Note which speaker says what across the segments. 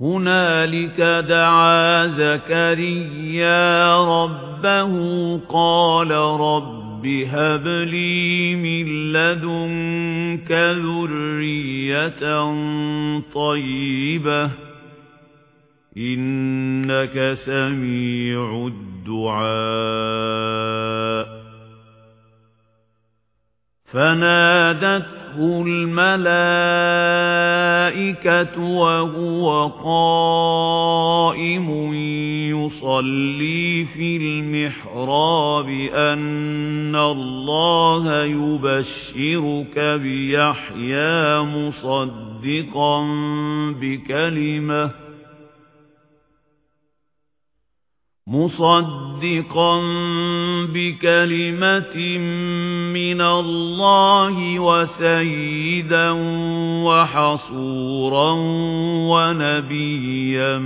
Speaker 1: هُنَالِكَ دَعَا زَكَرِيَّا رَبَّهُ قَالَ رَبِّ هَبْ لِي مِن لَّدُنكَ ذُرِّيَّةً طَيِّبَةً إِنَّكَ سَمِيعُ الدُّعَاءِ. فَنَادَتْهُ الْمَلَائِكَةُ وَهُوَ قَائِمٌ يُصَلِّي فِي الْمِحْرَابِ أَنَّ اللَّهَ يُبَشِّرُكَ بِيَحْيَىٰ مُصَدِّقًا بِكَلِمَةٍ مُصَدِّقًا بِكَلِمَةٍ مِنَ اللَّهِ وَسَيِّدًا وَحَصُورًا وَنَبِيًّا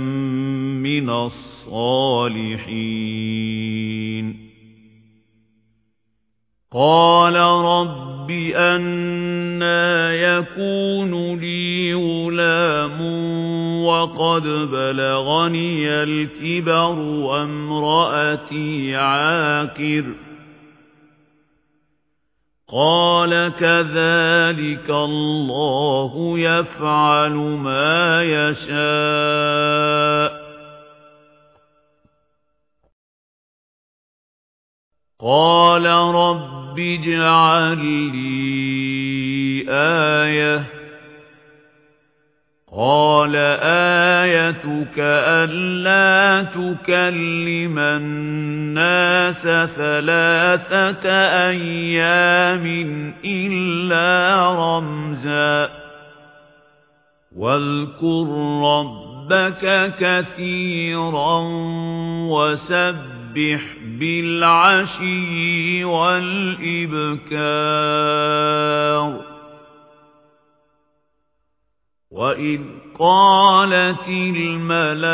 Speaker 1: مِنَ الصَّالِحِينَ. قَالَ رَبِّ أَنَّىٰ يَكُونُ لِي غُلَامٌ وَقَدْ بَلَغَنِيَ الْكِبَرُ وَامْرَأَتِي عَاقِرٌ. قَالَ كَذَلِكَ اللَّهُ يَفْعَلُ مَا يَشَاءُ. قَالَ رَبِّ اجْعَل لِّي آيَةً قَالَ آيَتُكَ أَلَّا تُكَلِّمَ النَّاسَ ثَلَاثَةَ أَيَّامٍ إِلَّا رَمْزًا وَاذْكُر رَّبَّكَ كَثِيرًا وَسَبِّحْ بِالْعَشِيِّ وَالْإِبْكَارِ. وَإِذْ قَالَتِ الْمَلَائِكَةُ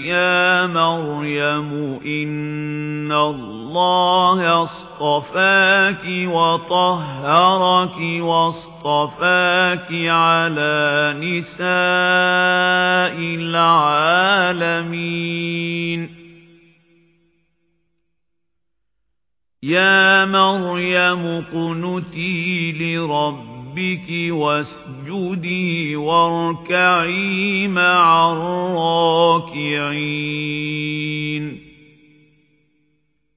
Speaker 1: يَا مَرْيَمُ إِنَّ اللَّهَ اصْطَفَاكِ وَطَهَّرَكِ وَاصْطَفَاكِ عَلَى نِسَاءِ الْعَالَمِينَ. يَا مَرْيَمُ اقْنُتِي لِرَبِّكِ رَبِّكِ وَاسْجُدِي وَارْكَعِي مَعَ الرَّاكِعِينَ.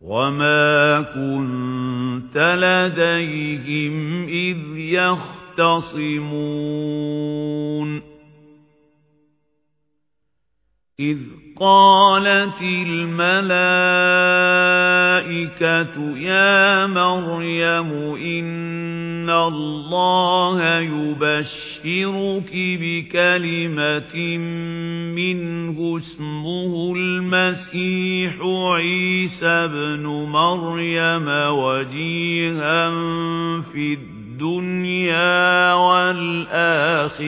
Speaker 1: وَمَا كُنْتَ لَدَيْهِمْ إِذْ يَخْتَصِمُونَ إِذْ قَالَتِ الْمَلَائِكَةُ يَا مَرْيَمُ إِنَّ اللَّهَ يُبَشِّرُكِ بِكَلِمَةٍ مِّنْهُ اسْمُهُ الْمَسِيحُ عِيسَى ابْنُ مَرْيَمَ وَجِيهًا فِي الدُّنْيَا وَالْآخِرَةِ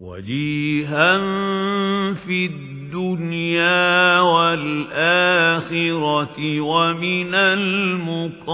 Speaker 1: وَجِيهًا فِي الدُّنْيَا وَالْآخِرَةِ وَمِنَ الْمُقَرَّبِينَ